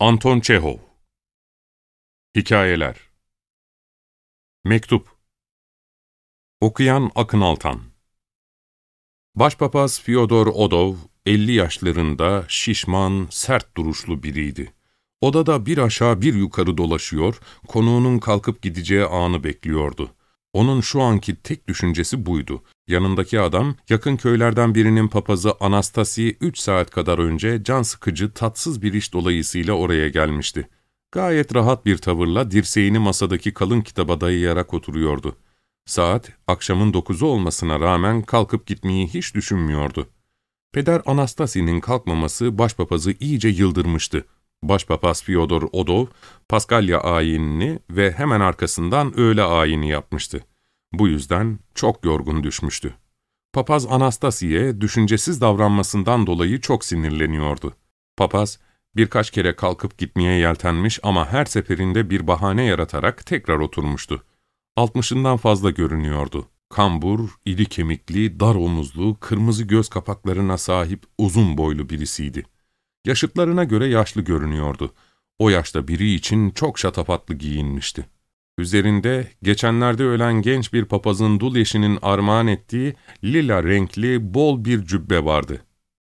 Anton Çehov Hikayeler Mektup Okuyan Akın Altan Başpapaz Fyodor Odov, 50 yaşlarında şişman, sert duruşlu biriydi. Odada bir aşağı bir yukarı dolaşıyor, konuğunun kalkıp gideceği anı bekliyordu. Onun şu anki tek düşüncesi buydu. Yanındaki adam, yakın köylerden birinin papazı Anastasi, üç saat kadar önce can sıkıcı, tatsız bir iş dolayısıyla oraya gelmişti. Gayet rahat bir tavırla dirseğini masadaki kalın kitaba dayayarak oturuyordu. Saat, akşamın dokuzu olmasına rağmen kalkıp gitmeyi hiç düşünmüyordu. Peder Anastasi'nin kalkmaması başpapazı iyice yıldırmıştı. Başpapaz Fyodor Odov, Paskalya ayinini ve hemen arkasından öğle ayini yapmıştı. Bu yüzden çok yorgun düşmüştü. Papaz Anastasiye düşüncesiz davranmasından dolayı çok sinirleniyordu. Papaz birkaç kere kalkıp gitmeye yeltenmiş ama her seferinde bir bahane yaratarak tekrar oturmuştu. Altmışından fazla görünüyordu. Kambur, iri kemikli, dar omuzlu, kırmızı göz kapaklarına sahip uzun boylu birisiydi. Yaşıtlarına göre yaşlı görünüyordu. O yaşta biri için çok şatafatlı giyinmişti. Üzerinde geçenlerde ölen genç bir papazın dul eşinin armağan ettiği lila renkli bol bir cübbe vardı.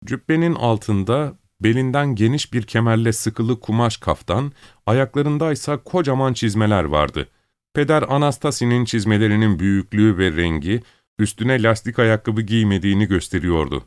Cübbenin altında belinden geniş bir kemerle sıkılı kumaş kaftan, ayaklarındaysa kocaman çizmeler vardı. Peder Anastasi'nin çizmelerinin büyüklüğü ve rengi, üstüne lastik ayakkabı giymediğini gösteriyordu.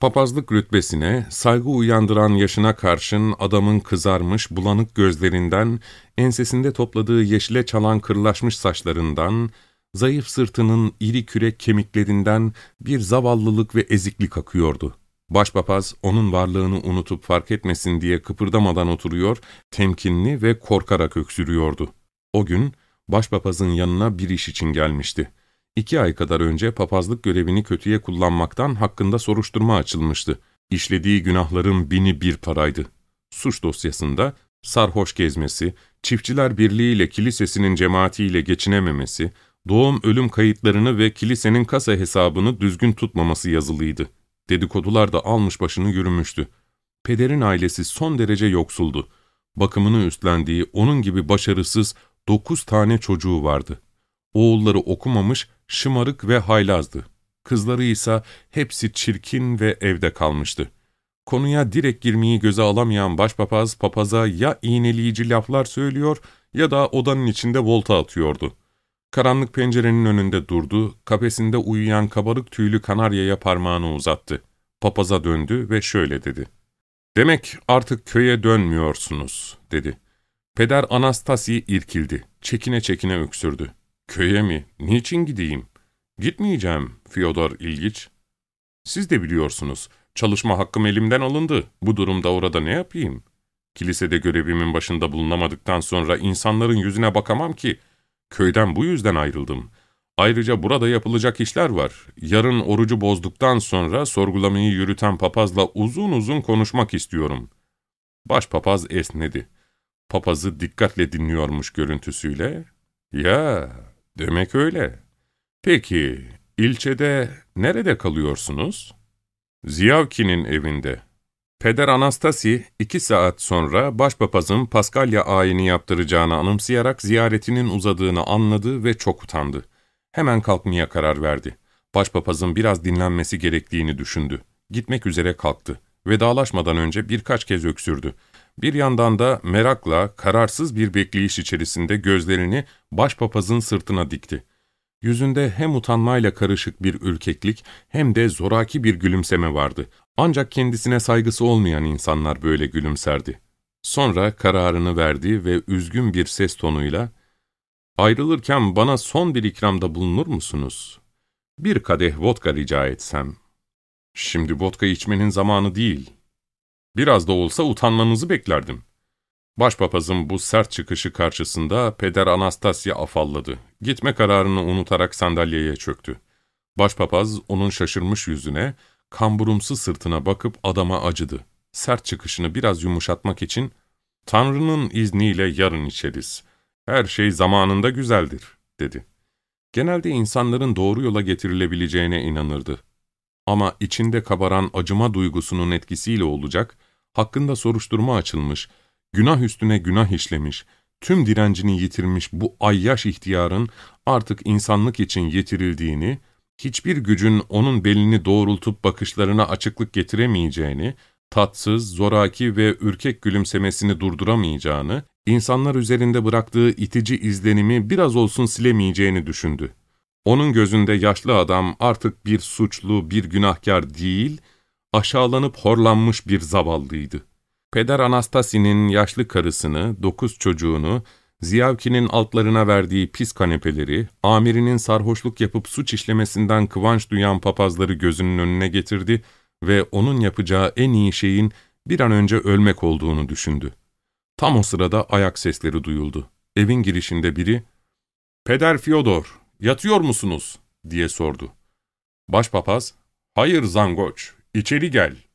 Papazlık rütbesine, saygı uyandıran yaşına karşın adamın kızarmış, bulanık gözlerinden, ensesinde topladığı yeşile çalan kırlaşmış saçlarından, zayıf sırtının iri kürek kemiklerinden bir zavallılık ve eziklik akıyordu. Başpapaz onun varlığını unutup fark etmesin diye kıpırdamadan oturuyor, temkinli ve korkarak öksürüyordu. O gün başpapazın yanına bir iş için gelmişti. İki ay kadar önce papazlık görevini kötüye kullanmaktan hakkında soruşturma açılmıştı. İşlediği günahların bini bir paraydı. Suç dosyasında sarhoş gezmesi, çiftçiler birliğiyle kilisesinin cemaatiyle geçinememesi, doğum ölüm kayıtlarını ve kilisenin kasa hesabını düzgün tutmaması yazılıydı. Dedikodular da almış başını yürümüştü. Pederin ailesi son derece yoksuldu. Bakımını üstlendiği onun gibi başarısız dokuz tane çocuğu vardı. Oğulları okumamış, şımarık ve haylazdı. Kızları ise hepsi çirkin ve evde kalmıştı. Konuya direkt girmeyi göze alamayan başpapaz papaza ya iğneleyici laflar söylüyor ya da odanın içinde volta atıyordu. Karanlık pencerenin önünde durdu, kafesinde uyuyan kabarık tüylü kanaryaya parmağını uzattı. Papaza döndü ve şöyle dedi. ''Demek artık köye dönmüyorsunuz.'' dedi. Peder Anastasi irkildi, çekine çekine öksürdü. ''Köye mi? Niçin gideyim?'' ''Gitmeyeceğim, Fyodor İlgiç. Siz de biliyorsunuz, çalışma hakkım elimden alındı. Bu durumda orada ne yapayım? Kilisede görevimin başında bulunamadıktan sonra insanların yüzüne bakamam ki. Köyden bu yüzden ayrıldım. Ayrıca burada yapılacak işler var. Yarın orucu bozduktan sonra sorgulamayı yürüten papazla uzun uzun konuşmak istiyorum.'' Başpapaz esnedi. Papazı dikkatle dinliyormuş görüntüsüyle. ''Ya, demek öyle. Peki, ilçede nerede kalıyorsunuz?'' ''Ziyavki'nin evinde.'' Peder Anastasi iki saat sonra başpapazın Paskalya ayini yaptıracağını anımsayarak ziyaretinin uzadığını anladı ve çok utandı. Hemen kalkmaya karar verdi. Başpapazın biraz dinlenmesi gerektiğini düşündü. Gitmek üzere kalktı. Vedalaşmadan önce birkaç kez öksürdü. Bir yandan da merakla, kararsız bir bekleyiş içerisinde gözlerini başpapazın sırtına dikti. Yüzünde hem utanmayla karışık bir ürkeklik hem de zoraki bir gülümseme vardı. Ancak kendisine saygısı olmayan insanlar böyle gülümserdi. Sonra kararını verdi ve üzgün bir ses tonuyla, ''Ayrılırken bana son bir ikramda bulunur musunuz? Bir kadeh vodka rica etsem.'' ''Şimdi vodka içmenin zamanı değil.'' Biraz da olsa utanmanızı beklerdim. Başpapazın bu sert çıkışı karşısında Peder Anastasya afalladı. Gitme kararını unutarak sandalyeye çöktü. Başpapaz onun şaşırmış yüzüne, kamburumsu sırtına bakıp adama acıdı. Sert çıkışını biraz yumuşatmak için, ''Tanrı'nın izniyle yarın içeriz. Her şey zamanında güzeldir.'' dedi. Genelde insanların doğru yola getirilebileceğine inanırdı. Ama içinde kabaran acıma duygusunun etkisiyle olacak, hakkında soruşturma açılmış, Günah üstüne günah işlemiş, tüm direncini yitirmiş bu ayyaş ihtiyarın artık insanlık için yetirildiğini, hiçbir gücün onun belini doğrultup bakışlarına açıklık getiremeyeceğini, tatsız, zoraki ve ürkek gülümsemesini durduramayacağını, insanlar üzerinde bıraktığı itici izlenimi biraz olsun silemeyeceğini düşündü. Onun gözünde yaşlı adam artık bir suçlu, bir günahkar değil, aşağılanıp horlanmış bir zavallıydı. Peder Anastasi'nin yaşlı karısını, dokuz çocuğunu, Ziyavki'nin altlarına verdiği pis kanepeleri, amirinin sarhoşluk yapıp suç işlemesinden kıvanç duyan papazları gözünün önüne getirdi ve onun yapacağı en iyi şeyin bir an önce ölmek olduğunu düşündü. Tam o sırada ayak sesleri duyuldu. Evin girişinde biri, ''Peder Fyodor, yatıyor musunuz?'' diye sordu. Başpapaz, ''Hayır Zangoç, içeri gel.''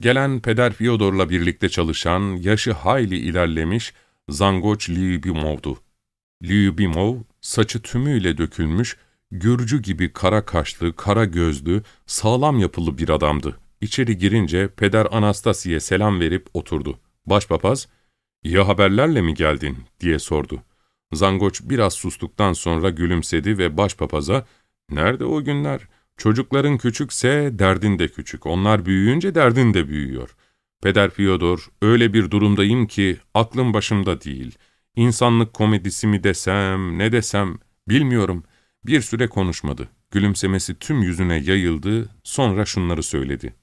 Gelen Peder Fyodor'la birlikte çalışan, yaşı hayli ilerlemiş Zangoç Lyubimov'du. Lyubimov, saçı tümüyle dökülmüş, Gürcü gibi kara kaşlı, kara gözlü, sağlam yapılı bir adamdı. İçeri girince Peder Anastasiye selam verip oturdu. Başpapaz, ''İyi haberlerle mi geldin?'' diye sordu. Zangoç biraz sustuktan sonra gülümsedi ve başpapaza, ''Nerede o günler? Çocukların küçükse derdin de küçük, onlar büyüyünce derdin de büyüyor. Peder Fyodor, öyle bir durumdayım ki aklım başımda değil. İnsanlık komedisi mi desem, ne desem, bilmiyorum. Bir süre konuşmadı. Gülümsemesi tüm yüzüne yayıldı, sonra şunları söyledi.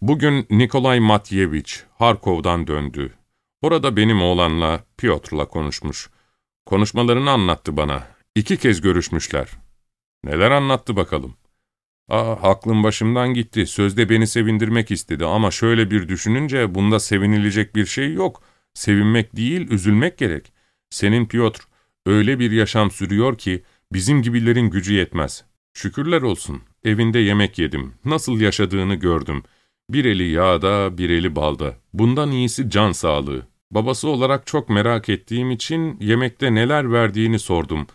Bugün Nikolay Matyevich Harkov'dan döndü. Orada benim oğlanla, Piotr'la konuşmuş. Konuşmalarını anlattı bana. İki kez görüşmüşler. Neler anlattı bakalım. Aa, aklım başımdan gitti. Sözde beni sevindirmek istedi ama şöyle bir düşününce bunda sevinilecek bir şey yok. Sevinmek değil, üzülmek gerek. Senin Piotr öyle bir yaşam sürüyor ki bizim gibilerin gücü yetmez. Şükürler olsun. Evinde yemek yedim. Nasıl yaşadığını gördüm. Bir eli yağda, bir eli balda. Bundan iyisi can sağlığı. Babası olarak çok merak ettiğim için yemekte neler verdiğini sordum.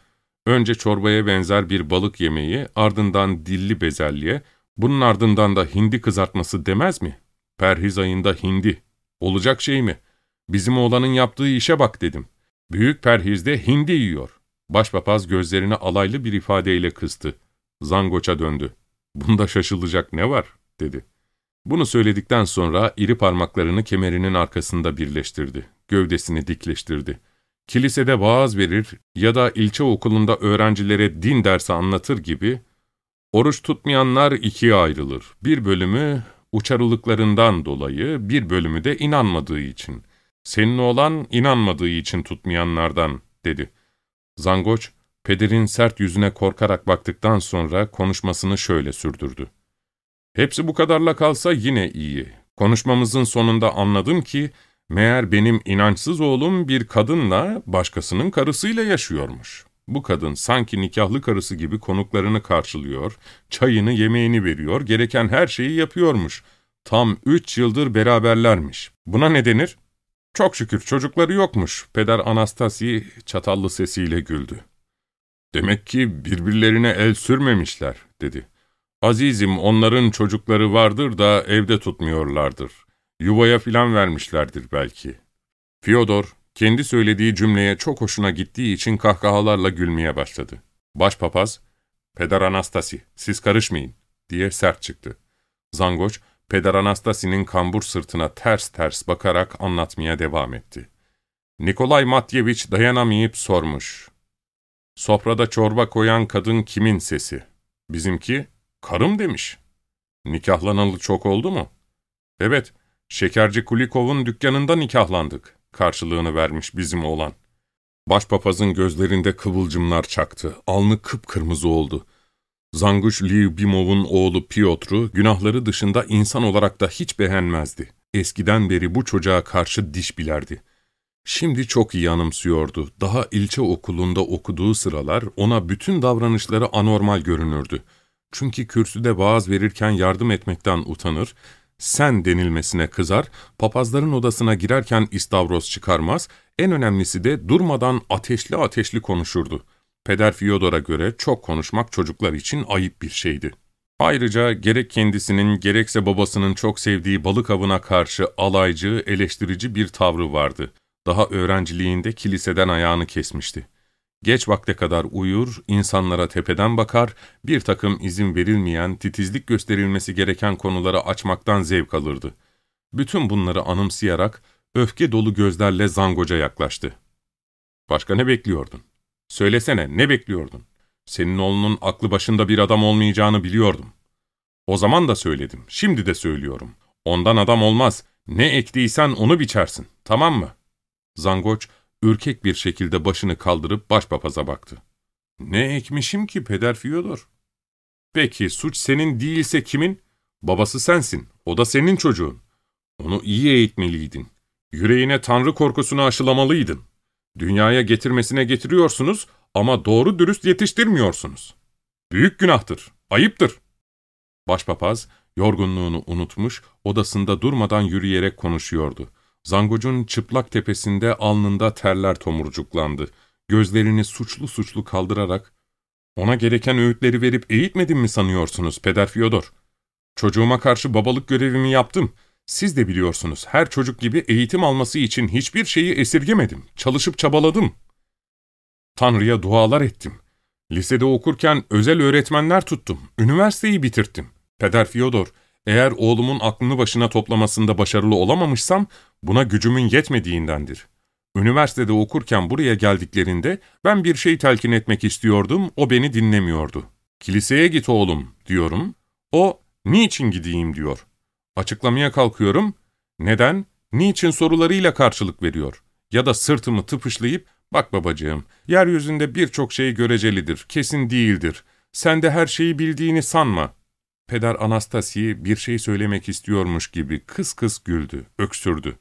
Önce çorbaya benzer bir balık yemeği, ardından dilli bezelye, bunun ardından da hindi kızartması demez mi? Perhiz ayında hindi. Olacak şey mi? Bizim oğlanın yaptığı işe bak dedim. Büyük perhizde hindi yiyor. Başpapaz gözlerini alaylı bir ifadeyle kıstı. Zangoç'a döndü. Bunda şaşılacak ne var? dedi. Bunu söyledikten sonra iri parmaklarını kemerinin arkasında birleştirdi. Gövdesini dikleştirdi. Kilisede vaaz verir ya da ilçe okulunda öğrencilere din dersi anlatır gibi, oruç tutmayanlar ikiye ayrılır. Bir bölümü uçarılıklarından dolayı, bir bölümü de inanmadığı için. Senin olan inanmadığı için tutmayanlardan, dedi. Zangoç, pederin sert yüzüne korkarak baktıktan sonra konuşmasını şöyle sürdürdü. Hepsi bu kadarla kalsa yine iyi. Konuşmamızın sonunda anladım ki, meğer benim inançsız oğlum bir kadınla, başkasının karısıyla yaşıyormuş. Bu kadın sanki nikahlı karısı gibi konuklarını karşılıyor, çayını yemeğini veriyor, gereken her şeyi yapıyormuş. Tam üç yıldır beraberlermiş. Buna ne denir? Çok şükür çocukları yokmuş. Peder Anastasi çatallı sesiyle güldü. Demek ki birbirlerine el sürmemişler, dedi. Azizim onların çocukları vardır da evde tutmuyorlardır. Yuvaya filan vermişlerdir belki. Fyodor, kendi söylediği cümleye çok hoşuna gittiği için kahkahalarla gülmeye başladı. Başpapaz, ''Peder Anastasi, siz karışmayın.'' diye sert çıktı. Zangoç, Peder Anastasi'nin kambur sırtına ters ters bakarak anlatmaya devam etti. Nikolay Matyevich dayanamayıp sormuş. Sofrada çorba koyan kadın kimin sesi? Bizimki, karım demiş. Nikahlanalı çok oldu mu? Evet, Şekerci Kulikov'un dükkanında nikahlandık, karşılığını vermiş bizim oğlan. Başpapazın gözlerinde kıvılcımlar çaktı, alnı kıpkırmızı oldu. Zanguş Lyubimov'un oğlu Piotr'u günahları dışında insan olarak da hiç beğenmezdi. Eskiden beri bu çocuğa karşı diş bilerdi. Şimdi çok iyi anımsıyordu. Daha ilçe okulunda okuduğu sıralar ona bütün davranışları anormal görünürdü. Çünkü kürsüde vaaz verirken yardım etmekten utanır, sen denilmesine kızar, papazların odasına girerken istavroz çıkarmaz, en önemlisi de durmadan ateşli ateşli konuşurdu. Peder Fyodor'a göre çok konuşmak çocuklar için ayıp bir şeydi. Ayrıca gerek kendisinin gerekse babasının çok sevdiği balık avına karşı alaycı, eleştirici bir tavrı vardı. Daha öğrenciliğinde kiliseden ayağını kesmişti. Geç vakte kadar uyur, insanlara tepeden bakar, bir takım izin verilmeyen, titizlik gösterilmesi gereken konuları açmaktan zevk alırdı. Bütün bunları anımsayarak öfke dolu gözlerle zangoca yaklaştı. ''Başka ne bekliyordun? Söylesene, ne bekliyordun? Senin oğlunun aklı başında bir adam olmayacağını biliyordum. O zaman da söyledim, şimdi de söylüyorum. Ondan adam olmaz, ne ektiysen onu biçersin, tamam mı?'' Zangoç, ürkek bir şekilde başını kaldırıp başpapaza baktı. ''Ne ekmişim ki Peder Fyodor?'' ''Peki suç senin değilse kimin? Babası sensin, o da senin çocuğun. Onu iyi eğitmeliydin. Yüreğine tanrı korkusunu aşılamalıydın. Dünyaya getirmesine getiriyorsunuz ama doğru dürüst yetiştirmiyorsunuz. Büyük günahtır, ayıptır.'' Başpapaz, yorgunluğunu unutmuş, odasında durmadan yürüyerek konuşuyordu. Zangocun çıplak tepesinde alnında terler tomurcuklandı. Gözlerini suçlu suçlu kaldırarak, ''Ona gereken öğütleri verip eğitmedim mi sanıyorsunuz Peder Fyodor? Çocuğuma karşı babalık görevimi yaptım. Siz de biliyorsunuz, her çocuk gibi eğitim alması için hiçbir şeyi esirgemedim. Çalışıp çabaladım. Tanrı'ya dualar ettim. Lisede okurken özel öğretmenler tuttum. Üniversiteyi bitirttim. Peder Fyodor, eğer oğlumun aklını başına toplamasında başarılı olamamışsam, buna gücümün yetmediğindendir. Üniversitede okurken buraya geldiklerinde ben bir şey telkin etmek istiyordum, o beni dinlemiyordu. Kiliseye git oğlum, diyorum. O, niçin gideyim diyor. Açıklamaya kalkıyorum. Neden, niçin sorularıyla karşılık veriyor. Ya da sırtımı tıpışlayıp, bak babacığım, yeryüzünde birçok şey görecelidir, kesin değildir. Sen de her şeyi bildiğini sanma. Peder Anastasi bir şey söylemek istiyormuş gibi kıs kıs güldü, öksürdü.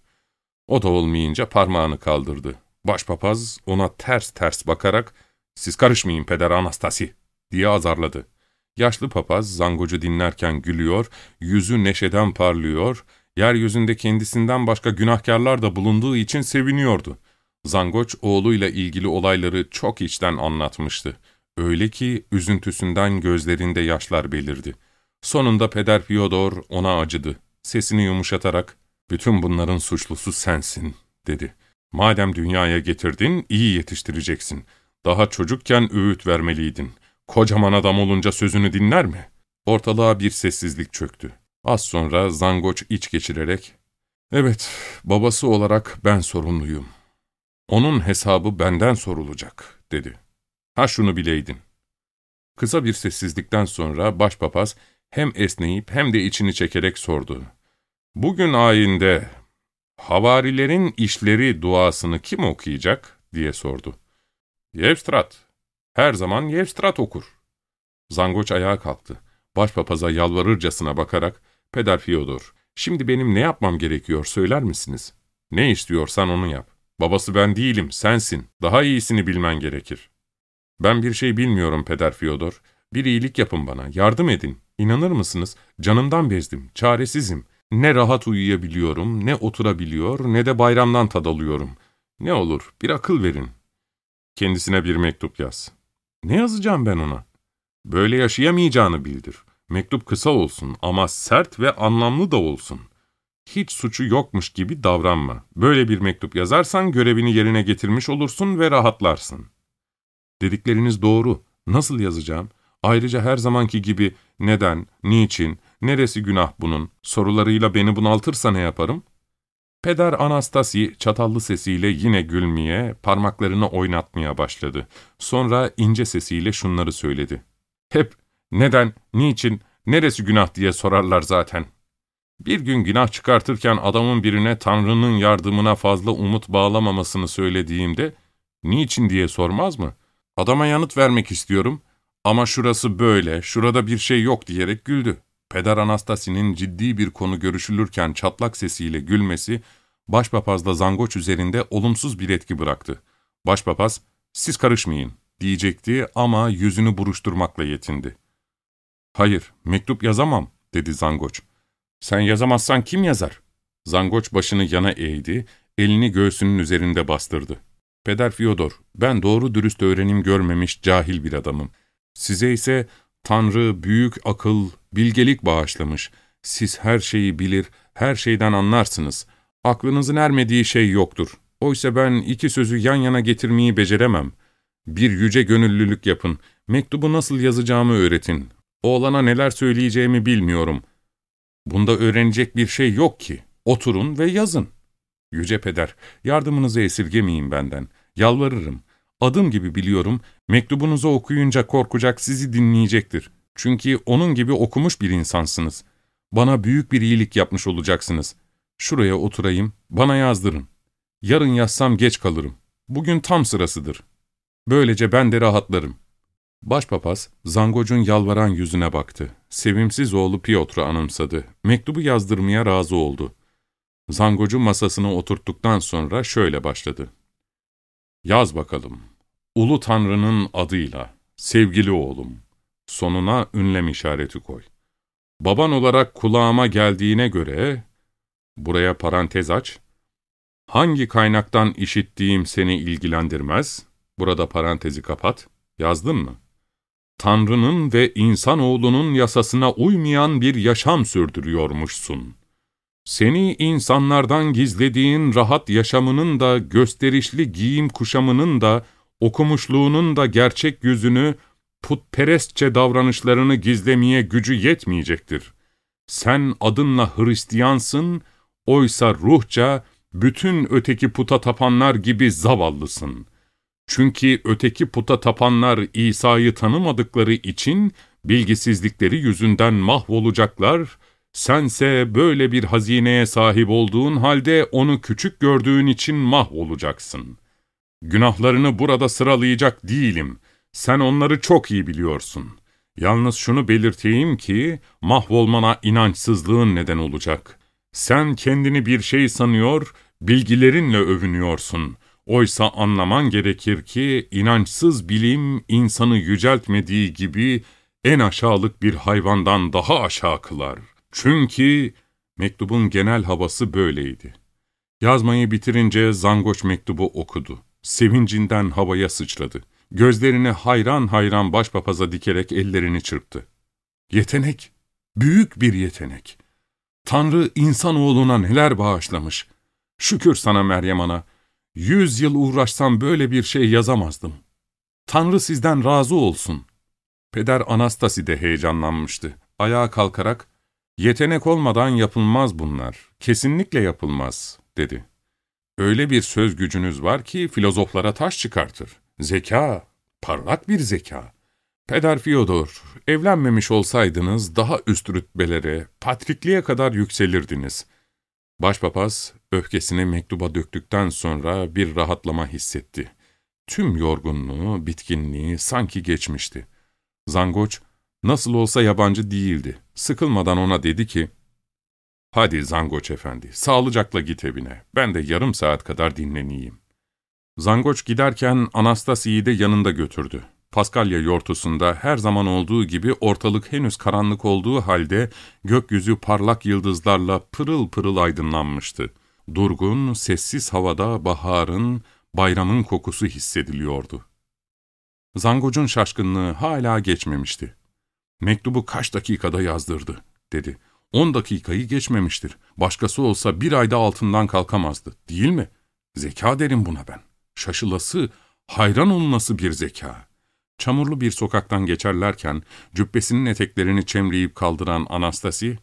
O da olmayınca parmağını kaldırdı. Başpapaz ona ters ters bakarak, ''Siz karışmayın Peder Anastasi'' diye azarladı. Yaşlı papaz zangocu dinlerken gülüyor, yüzü neşeden parlıyor, yeryüzünde kendisinden başka günahkarlar da bulunduğu için seviniyordu. Zangoç oğluyla ilgili olayları çok içten anlatmıştı. Öyle ki üzüntüsünden gözlerinde yaşlar belirdi. Sonunda Peder Fyodor ona acıdı. Sesini yumuşatarak, ''Bütün bunların suçlusu sensin.'' dedi. ''Madem dünyaya getirdin, iyi yetiştireceksin. Daha çocukken öğüt vermeliydin. Kocaman adam olunca sözünü dinler mi?'' Ortalığa bir sessizlik çöktü. Az sonra Zangoç iç geçirerek, ''Evet, babası olarak ben sorumluyum. Onun hesabı benden sorulacak.'' dedi. ''Ha şunu bileydin.'' Kısa bir sessizlikten sonra başpapaz hem esneyip hem de içini çekerek sordu. ''Bugün ayinde havarilerin işleri duasını kim okuyacak?'' diye sordu. ''Yevstrat. Her zaman Yevstrat okur.'' Zangoç ayağa kalktı. Başpapaza yalvarırcasına bakarak, ''Peder Fyodor, şimdi benim ne yapmam gerekiyor söyler misiniz? Ne istiyorsan onu yap. Babası ben değilim, sensin. Daha iyisini bilmen gerekir.'' ''Ben bir şey bilmiyorum Peder Fyodor. Bir iyilik yapın bana, yardım edin. İnanır mısınız? Canımdan bezdim, çaresizim. Ne rahat uyuyabiliyorum, ne oturabiliyor, ne de bayramdan tad alıyorum. Ne olur, bir akıl verin. Kendisine bir mektup yaz. Ne yazacağım ben ona? Böyle yaşayamayacağını bildir. Mektup kısa olsun ama sert ve anlamlı da olsun. Hiç suçu yokmuş gibi davranma. Böyle bir mektup yazarsan görevini yerine getirmiş olursun ve rahatlarsın. Dedikleriniz doğru. Nasıl yazacağım? Ayrıca her zamanki gibi neden, niçin, neresi günah bunun sorularıyla beni bunaltırsa ne yaparım? Peder Anastasi çatallı sesiyle yine gülmeye, parmaklarını oynatmaya başladı. Sonra ince sesiyle şunları söyledi. Hep neden, niçin, neresi günah diye sorarlar zaten. Bir gün günah çıkartırken adamın birine Tanrı'nın yardımına fazla umut bağlamamasını söylediğimde, niçin diye sormaz mı? Adama yanıt vermek istiyorum, ama şurası böyle, şurada bir şey yok diyerek güldü. Peder Anastasi'nin ciddi bir konu görüşülürken çatlak sesiyle gülmesi, başpapazda zangoç üzerinde olumsuz bir etki bıraktı. Başpapaz, siz karışmayın diyecekti ama yüzünü buruşturmakla yetindi. Hayır, mektup yazamam, dedi zangoç. Sen yazamazsan kim yazar? Zangoç başını yana eğdi, elini göğsünün üzerinde bastırdı. Peder Fyodor, ben doğru dürüst öğrenim görmemiş cahil bir adamım. Size ise Tanrı büyük akıl, bilgelik bağışlamış. Siz her şeyi bilir, her şeyden anlarsınız. Aklınızın ermediği şey yoktur. Oysa ben iki sözü yan yana getirmeyi beceremem. Bir yüce gönüllülük yapın. Mektubu nasıl yazacağımı öğretin. Oğlana neler söyleyeceğimi bilmiyorum. Bunda öğrenecek bir şey yok ki. Oturun ve yazın. Yüce Peder, yardımınızı esirgemeyin benden. Yalvarırım. Adım gibi biliyorum, mektubunuzu okuyunca korkacak sizi dinleyecektir. Çünkü onun gibi okumuş bir insansınız. Bana büyük bir iyilik yapmış olacaksınız. Şuraya oturayım, bana yazdırın. Yarın yazsam geç kalırım. Bugün tam sırasıdır. Böylece ben de rahatlarım. Başpapaz, Zangoc'un yalvaran yüzüne baktı. Sevimsiz oğlu Piotr'u anımsadı. Mektubu yazdırmaya razı oldu. Zangocu masasına oturttuktan sonra şöyle başladı. Yaz bakalım. Ulu Tanrı'nın adıyla, sevgili oğlum. Sonuna ünlem işareti koy. Baban olarak kulağıma geldiğine göre, buraya parantez aç, hangi kaynaktan işittiğim seni ilgilendirmez, burada parantezi kapat, yazdın mı? Tanrı'nın ve insanoğlunun yasasına uymayan bir yaşam sürdürüyormuşsun. Seni insanlardan gizlediğin rahat yaşamının da, gösterişli giyim kuşamının da, okumuşluğunun da gerçek yüzünü, putperestçe davranışlarını gizlemeye gücü yetmeyecektir. Sen adınla Hristiyansın, oysa ruhça bütün öteki puta tapanlar gibi zavallısın. Çünkü öteki puta tapanlar İsa'yı tanımadıkları için bilgisizlikleri yüzünden mahvolacaklar, sense böyle bir hazineye sahip olduğun halde onu küçük gördüğün için mahvolacaksın. Günahlarını burada sıralayacak değilim. Sen onları çok iyi biliyorsun. Yalnız şunu belirteyim ki, mahvolmana inançsızlığın neden olacak. Sen kendini bir şey sanıyor, bilgilerinle övünüyorsun. Oysa anlaman gerekir ki, inançsız bilim insanı yüceltmediği gibi, en aşağılık bir hayvandan daha aşağı kılar. Çünkü mektubun genel havası böyleydi. Yazmayı bitirince Zangoç mektubu okudu. Sevincinden havaya sıçradı. Gözlerini hayran hayran başpapaza dikerek ellerini çırptı. Yetenek, büyük bir yetenek. Tanrı insanoğluna neler bağışlamış. Şükür sana Meryem Ana. Yüz yıl uğraşsam böyle bir şey yazamazdım. Tanrı sizden razı olsun. Peder Anastasi de heyecanlanmıştı. Ayağa kalkarak, yetenek olmadan yapılmaz bunlar, kesinlikle yapılmaz, dedi. Öyle bir söz gücünüz var ki filozoflara taş çıkartır. Zeka, parlak bir zeka. Peder Fyodor, evlenmemiş olsaydınız daha üst rütbelere, patrikliğe kadar yükselirdiniz. Başpapaz, öfkesini mektuba döktükten sonra bir rahatlama hissetti. Tüm yorgunluğu, bitkinliği sanki geçmişti. Zangoç, nasıl olsa yabancı değildi. Sıkılmadan ona dedi ki, ''Hadi Zangoç efendi, sağlıcakla git evine. Ben de yarım saat kadar dinleneyim.'' Zangoç giderken Anastasi'yi de yanında götürdü. Paskalya yortusunda her zaman olduğu gibi ortalık henüz karanlık olduğu halde gökyüzü parlak yıldızlarla pırıl pırıl aydınlanmıştı. Durgun, sessiz havada baharın, bayramın kokusu hissediliyordu. Zangoc'un şaşkınlığı hala geçmemişti. Mektubu kaç dakikada yazdırdı, dedi. On dakikayı geçmemiştir. Başkası olsa bir ayda altından kalkamazdı, değil mi? Zeka derim buna ben. Şaşılası, hayran olması bir zeka. Çamurlu bir sokaktan geçerlerken cübbesinin eteklerini çemreyip kaldıran Anastasi,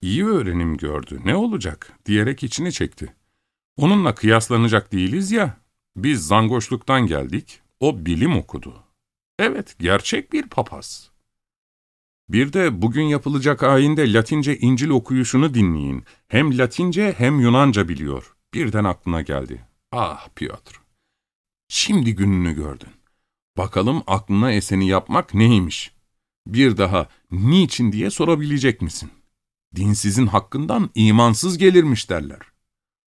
iyi öğrenim gördü, ne olacak diyerek içini çekti. Onunla kıyaslanacak değiliz ya, biz zangoşluktan geldik, o bilim okudu. Evet, gerçek bir papaz. Bir de bugün yapılacak ayinde Latince İncil okuyuşunu dinleyin. Hem Latince hem Yunanca biliyor. Birden aklına geldi. Ah Piotr, şimdi gününü gördün. Bakalım aklına eseni yapmak neymiş? Bir daha niçin diye sorabilecek misin? Dinsizin hakkından imansız gelirmiş derler.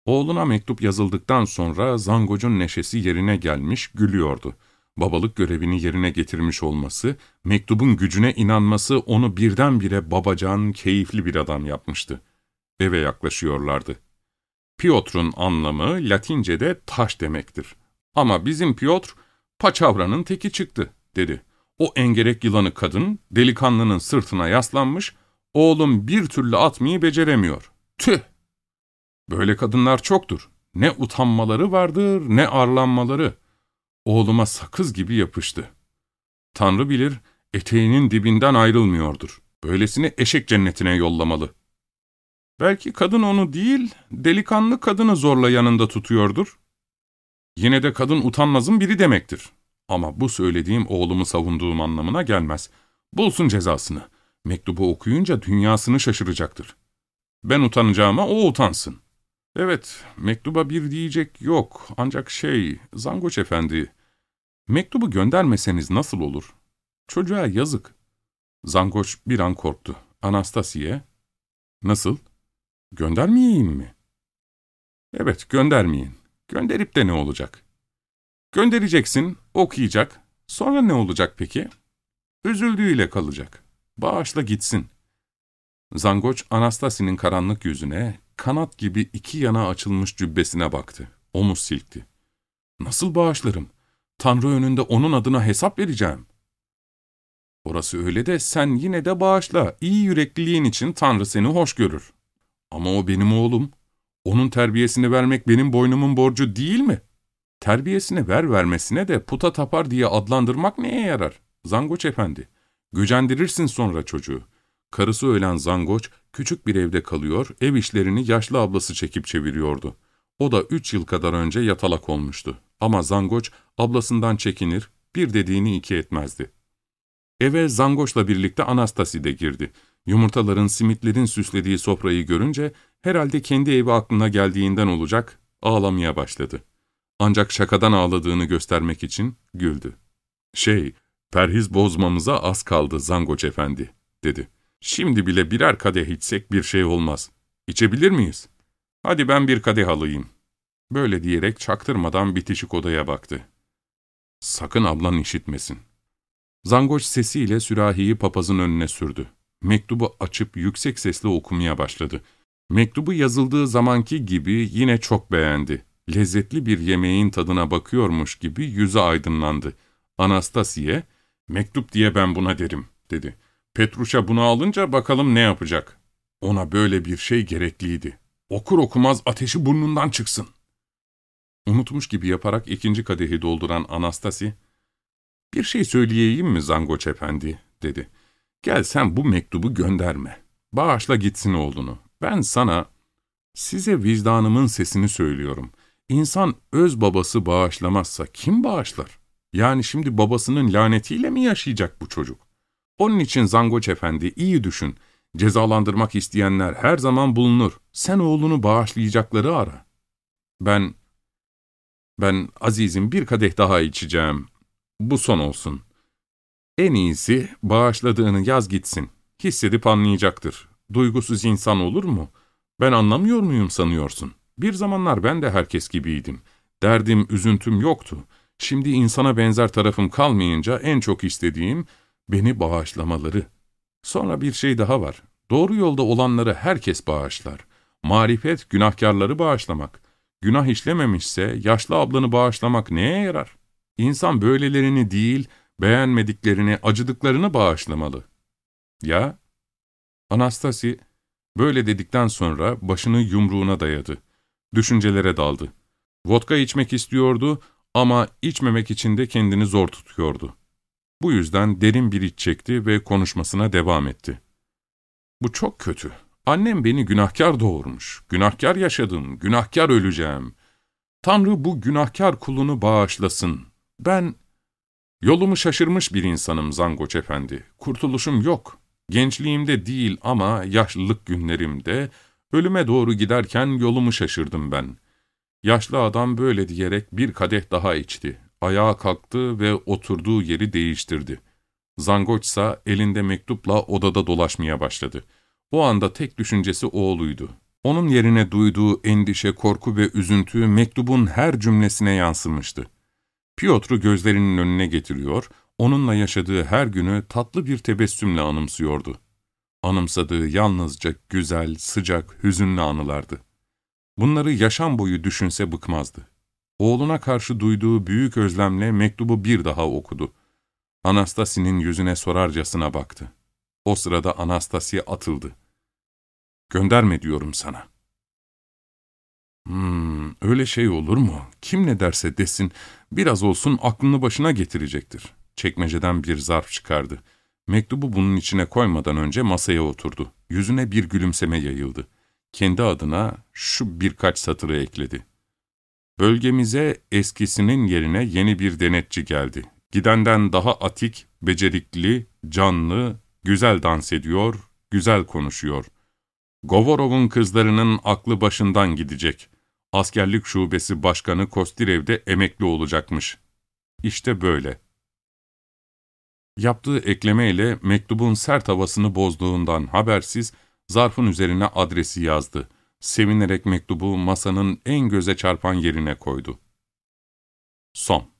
Oğluna mektup yazıldıktan sonra Zangoç'un neşesi yerine gelmiş, gülüyordu. Babalık görevini yerine getirmiş olması, mektubun gücüne inanması onu birdenbire babacan, keyifli bir adam yapmıştı. Eve yaklaşıyorlardı. Piotr'un anlamı Latince'de taş demektir. Ama bizim Piotr, paçavranın teki çıktı, dedi. O engerek yılanı kadın, delikanlının sırtına yaslanmış, oğlum bir türlü atmayı beceremiyor. Tüh! Böyle kadınlar çoktur. Ne utanmaları vardır, ne arlanmaları. Oğluma sakız gibi yapıştı. Tanrı bilir, eteğinin dibinden ayrılmıyordur. Böylesini eşek cennetine yollamalı. Belki kadın onu değil, delikanlı kadını zorla yanında tutuyordur. Yine de kadın utanmazın biri demektir. Ama bu söylediğim oğlumu savunduğum anlamına gelmez. Bulsun cezasını. Mektubu okuyunca dünyasını şaşıracaktır. Ben utanacağıma o utansın. Evet, mektuba bir diyecek yok. Ancak şey, Zangoç Efendi, mektubu göndermeseniz nasıl olur? Çocuğa yazık. Zangoç bir an korktu. Anastasiye, nasıl? Göndermeyeyim mi? Evet, göndermeyin. Gönderip de ne olacak? Göndereceksin, okuyacak. Sonra ne olacak peki? Üzüldüğüyle kalacak. Bağışla gitsin. Zangoç, Anastasi'nin karanlık yüzüne, kanat gibi iki yana açılmış cübbesine baktı. Omuz silkti. Nasıl bağışlarım? Tanrı önünde onun adına hesap vereceğim. Orası öyle de sen yine de bağışla. İyi yürekliliğin için Tanrı seni hoş görür. Ama o benim oğlum. Onun terbiyesini vermek benim boynumun borcu değil mi? Terbiyesini ver vermesine de puta tapar diye adlandırmak neye yarar? Zangoç efendi. Gücendirirsin sonra çocuğu. Karısı ölen Zangoç, küçük bir evde kalıyor, ev işlerini yaşlı ablası çekip çeviriyordu. O da üç yıl kadar önce yatalak olmuştu. Ama Zangoç, ablasından çekinir, bir dediğini iki etmezdi. Eve Zangoç'la birlikte Anastasi de girdi. Yumurtaların, simitlerin süslediği sofrayı görünce, herhalde kendi evi aklına geldiğinden olacak, ağlamaya başladı. Ancak şakadan ağladığını göstermek için güldü. ''Şey, perhiz bozmamıza az kaldı Zangoç efendi.'' dedi. ''Şimdi bile birer kadeh içsek bir şey olmaz. İçebilir miyiz? Hadi ben bir kadeh alayım.'' Böyle diyerek çaktırmadan bitişik odaya baktı. ''Sakın ablan işitmesin.'' Zangoç sesiyle sürahiyi papazın önüne sürdü. Mektubu açıp yüksek sesle okumaya başladı. Mektubu yazıldığı zamanki gibi yine çok beğendi. Lezzetli bir yemeğin tadına bakıyormuş gibi yüzü aydınlandı. Anastasiye, ''Mektup diye ben buna derim.'' dedi. Petruş'a bunu alınca bakalım ne yapacak. Ona böyle bir şey gerekliydi. Okur okumaz ateşi burnundan çıksın. Unutmuş gibi yaparak ikinci kadehi dolduran Anastasi, ''Bir şey söyleyeyim mi Zangoç Efendi?'' dedi. ''Gel sen bu mektubu gönderme. Bağışla gitsin oğlunu. Ben sana, size vicdanımın sesini söylüyorum. İnsan öz babası bağışlamazsa kim bağışlar? Yani şimdi babasının lanetiyle mi yaşayacak bu çocuk? Onun için Zangoç Efendi iyi düşün. Cezalandırmak isteyenler her zaman bulunur. Sen oğlunu bağışlayacakları ara. Ben, ben Aziz'im bir kadeh daha içeceğim. Bu son olsun. En iyisi bağışladığını yaz gitsin. Hissedip anlayacaktır. Duygusuz insan olur mu? Ben anlamıyor muyum sanıyorsun? Bir zamanlar ben de herkes gibiydim. Derdim, üzüntüm yoktu. Şimdi insana benzer tarafım kalmayınca en çok istediğim beni bağışlamaları. Sonra bir şey daha var. Doğru yolda olanları herkes bağışlar. Marifet günahkarları bağışlamak. Günah işlememişse yaşlı ablanı bağışlamak neye yarar? İnsan böylelerini değil, beğenmediklerini, acıdıklarını bağışlamalı. Ya? Anastasi böyle dedikten sonra başını yumruğuna dayadı. Düşüncelere daldı. Vodka içmek istiyordu ama içmemek için de kendini zor tutuyordu. Bu yüzden derin bir iç çekti ve konuşmasına devam etti. Bu çok kötü. Annem beni günahkar doğurmuş. Günahkar yaşadım, günahkar öleceğim. Tanrı bu günahkar kulunu bağışlasın. Ben yolumu şaşırmış bir insanım Zangoç Efendi. Kurtuluşum yok. Gençliğimde değil ama yaşlılık günlerimde, ölüme doğru giderken yolumu şaşırdım ben. Yaşlı adam böyle diyerek bir kadeh daha içti. Ayağa kalktı ve oturduğu yeri değiştirdi. Zangoç ise elinde mektupla odada dolaşmaya başladı. O anda tek düşüncesi oğluydu. Onun yerine duyduğu endişe, korku ve üzüntü mektubun her cümlesine yansımıştı. Piotr'u gözlerinin önüne getiriyor, onunla yaşadığı her günü tatlı bir tebessümle anımsıyordu. Anımsadığı yalnızca güzel, sıcak, hüzünlü anılardı. Bunları yaşam boyu düşünse bıkmazdı. Oğluna karşı duyduğu büyük özlemle mektubu bir daha okudu. Anastasi'nin yüzüne sorarcasına baktı. O sırada Anastasi atıldı. Gönderme diyorum sana. Hmm, öyle şey olur mu? Kim ne derse desin, biraz olsun aklını başına getirecektir. Çekmeceden bir zarf çıkardı. Mektubu bunun içine koymadan önce masaya oturdu. Yüzüne bir gülümseme yayıldı. Kendi adına şu birkaç satırı ekledi. Bölgemize eskisinin yerine yeni bir denetçi geldi. Gidenden daha atik, becerikli, canlı, güzel dans ediyor, güzel konuşuyor. Govorov'un kızlarının aklı başından gidecek. Askerlik şubesi başkanı Kostirev'de emekli olacakmış. İşte böyle. Yaptığı eklemeyle mektubun sert havasını bozduğundan habersiz zarfın üzerine adresi yazdı. Sevinerek mektubu masanın en göze çarpan yerine koydu. Son